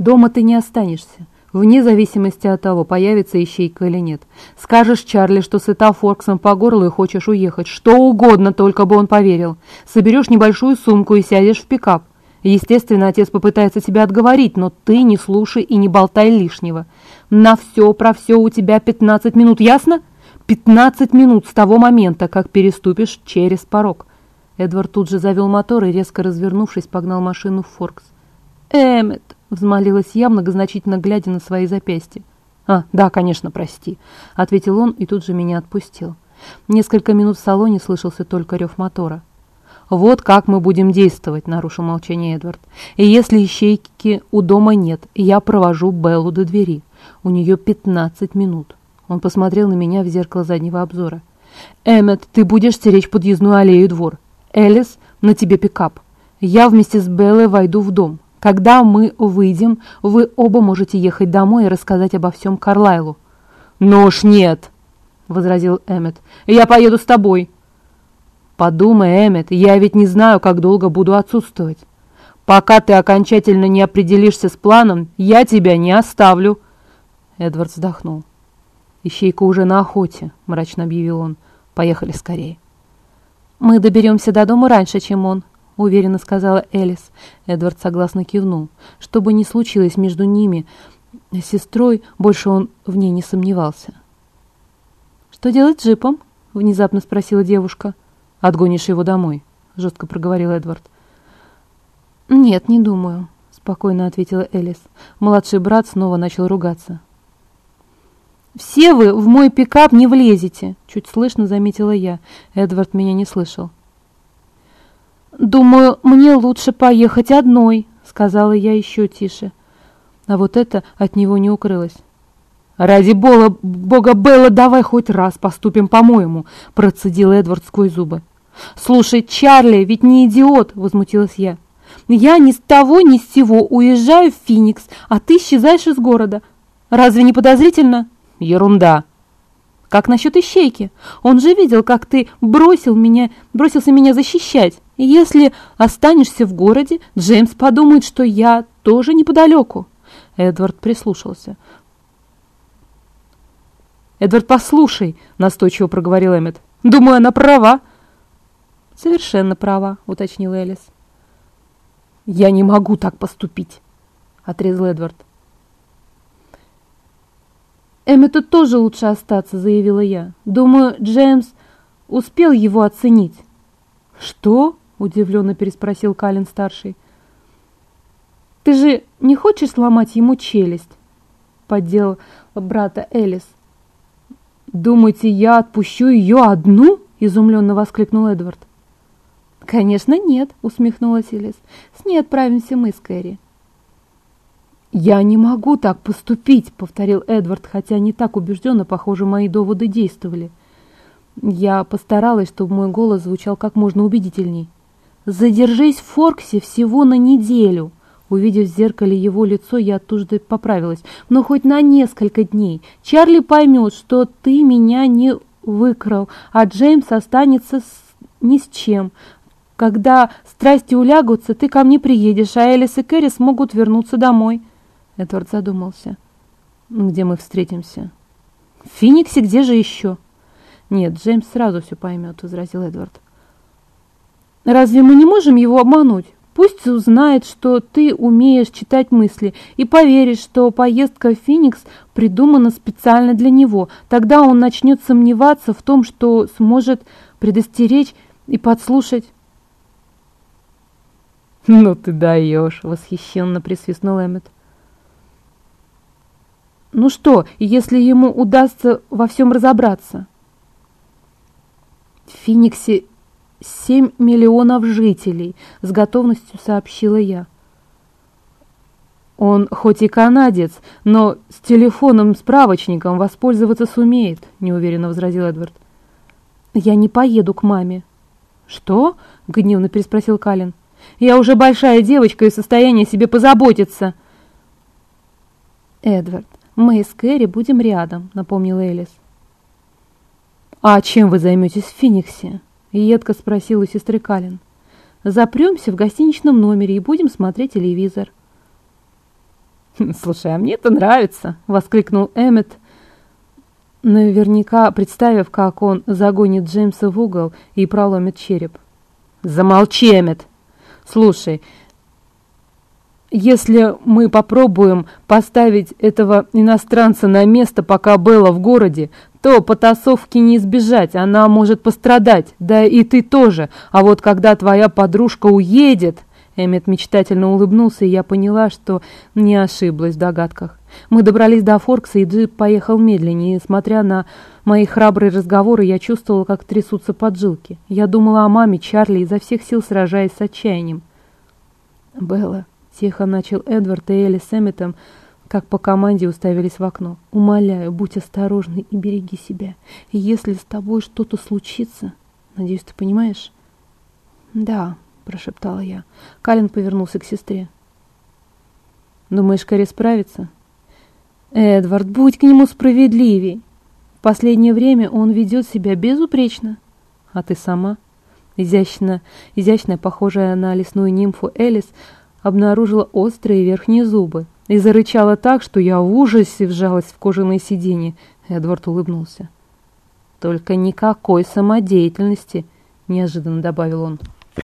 Дома ты не останешься, вне зависимости от того, появится ищейка или нет. Скажешь Чарли, что сыта Форксом по горлу и хочешь уехать. Что угодно, только бы он поверил. Соберешь небольшую сумку и сядешь в пикап. Естественно, отец попытается тебя отговорить, но ты не слушай и не болтай лишнего. На все про все у тебя 15 минут, ясно? 15 минут с того момента, как переступишь через порог. Эдвард тут же завел мотор и, резко развернувшись, погнал машину в Форкс. «Эммет!» — взмолилась я, многозначительно глядя на свои запястья. «А, да, конечно, прости», — ответил он и тут же меня отпустил. Несколько минут в салоне слышался только рев мотора. «Вот как мы будем действовать», — нарушил молчание Эдвард. «И если ищейки у дома нет, я провожу Беллу до двери. У нее пятнадцать минут». Он посмотрел на меня в зеркало заднего обзора. «Эммет, ты будешь стеречь подъездную аллею двор. Элис, на тебе пикап. Я вместе с Беллой войду в дом. Когда мы выйдем, вы оба можете ехать домой и рассказать обо всем Карлайлу». «Ну уж нет», — возразил Эммет. «Я поеду с тобой». «Подумай, Эммет, я ведь не знаю, как долго буду отсутствовать. Пока ты окончательно не определишься с планом, я тебя не оставлю». Эдвард вздохнул. «Ищейка уже на охоте», — мрачно объявил он. «Поехали скорее». «Мы доберемся до дома раньше, чем он», — уверенно сказала Элис. Эдвард согласно кивнул. Что бы ни случилось между ними, сестрой, больше он в ней не сомневался. «Что делать с джипом?» — внезапно спросила девушка. «Отгонишь его домой», — жестко проговорил Эдвард. «Нет, не думаю», — спокойно ответила Элис. Младший брат снова начал ругаться. «Все вы в мой пикап не влезете», — чуть слышно заметила я. Эдвард меня не слышал. «Думаю, мне лучше поехать одной», — сказала я еще тише. А вот это от него не укрылось. «Ради бога, бога Белла, давай хоть раз поступим по-моему», — процедил Эдвард сквозь зубы. «Слушай, Чарли ведь не идиот!» — возмутилась я. «Я ни с того ни с сего уезжаю в Феникс, а ты исчезаешь из города. Разве не подозрительно?» «Ерунда!» «Как насчет ищейки? Он же видел, как ты бросил меня, бросился меня защищать. И если останешься в городе, Джеймс подумает, что я тоже неподалеку». Эдвард прислушался. «Эдвард, послушай!» — настойчиво проговорил Эммет. «Думаю, она права. «Совершенно права», — уточнил Элис. «Я не могу так поступить», — отрезал Эдвард. «Эммету тоже лучше остаться», — заявила я. «Думаю, Джеймс успел его оценить». «Что?» — удивленно переспросил Калин-старший. «Ты же не хочешь сломать ему челюсть?» — поддел брата Элис. «Думаете, я отпущу ее одну?» — изумленно воскликнул Эдвард. «Конечно нет», — усмехнулась Элис. «С ней отправимся мы с Кэрри». «Я не могу так поступить», — повторил Эдвард, хотя не так убежденно, похоже, мои доводы действовали. Я постаралась, чтобы мой голос звучал как можно убедительней. «Задержись в Форксе всего на неделю», Увидев в зеркале его лицо, я оттуда поправилась. «Но хоть на несколько дней. Чарли поймет, что ты меня не выкрал, а Джеймс останется с... ни с чем. Когда страсти улягутся, ты ко мне приедешь, а Элис и Кэрри смогут вернуться домой. Эдвард задумался. Где мы встретимся? В Фениксе, где же еще? Нет, Джеймс сразу все поймет, возразил Эдвард. Разве мы не можем его обмануть? Пусть узнает, что ты умеешь читать мысли, и поверишь, что поездка в Феникс придумана специально для него. Тогда он начнет сомневаться в том, что сможет предостеречь и подслушать. «Ну ты даешь!» — восхищенно присвистнул Эммет. «Ну что, если ему удастся во всем разобраться?» «В Фениксе семь миллионов жителей», — с готовностью сообщила я. «Он хоть и канадец, но с телефоном-справочником воспользоваться сумеет», — неуверенно возразил Эдвард. «Я не поеду к маме». «Что?» — гневно переспросил Калин. Я уже большая девочка и в состоянии себе позаботиться. Эдвард, мы с Кэрри будем рядом, напомнил Элис. А чем вы займетесь в Фениксе? Едко спросил у сестры Калин. Запремся в гостиничном номере и будем смотреть телевизор. «Слушай, а мне это нравится!» — воскликнул Эммет, наверняка представив, как он загонит Джеймса в угол и проломит череп. «Замолчи, Эммет! Слушай, если мы попробуем поставить этого иностранца на место, пока Белла в городе, то потасовки не избежать, она может пострадать, да и ты тоже. А вот когда твоя подружка уедет...» Эммет мечтательно улыбнулся, и я поняла, что не ошиблась в догадках. Мы добрались до Форкса, и джип поехал медленнее, смотря на мои храбрые разговоры, я чувствовала, как трясутся поджилки. Я думала о маме Чарли, изо всех сил сражаясь с отчаянием. «Белла», — тихо начал Эдвард и Элли с Эмметом, как по команде уставились в окно. «Умоляю, будь осторожной и береги себя. Если с тобой что-то случится, надеюсь, ты понимаешь?» «Да», — прошептала я. Калин повернулся к сестре. «Думаешь, Кэрри справится?» «Эдвард, будь к нему справедливей. В последнее время он ведет себя безупречно. А ты сама?» Изящно, изящная, похожая на лесную нимфу Элис, обнаружила острые верхние зубы и зарычала так, что я в ужасе вжалась в кожаное сиденье. Эдвард улыбнулся. «Только никакой самодеятельности», — неожиданно добавил он.